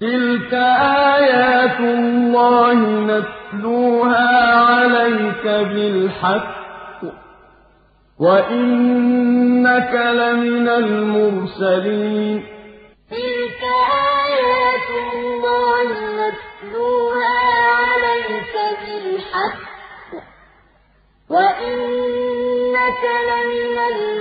تِلْكَ آيَاتُ اللَّهِ نَتْلُوهَا عَلَيْكَ بِالْحَقِّ ۚ وَإِنَّكَ لَمِنَ الْمُرْسَلِينَ تِلْكَ آيَاتُ اللَّهِ نَتْلُوهَا عَلَيْكَ بِالْحَقِّ ۚ وَإِنَّكَ لَمِنَ الْمُرْسَلِينَ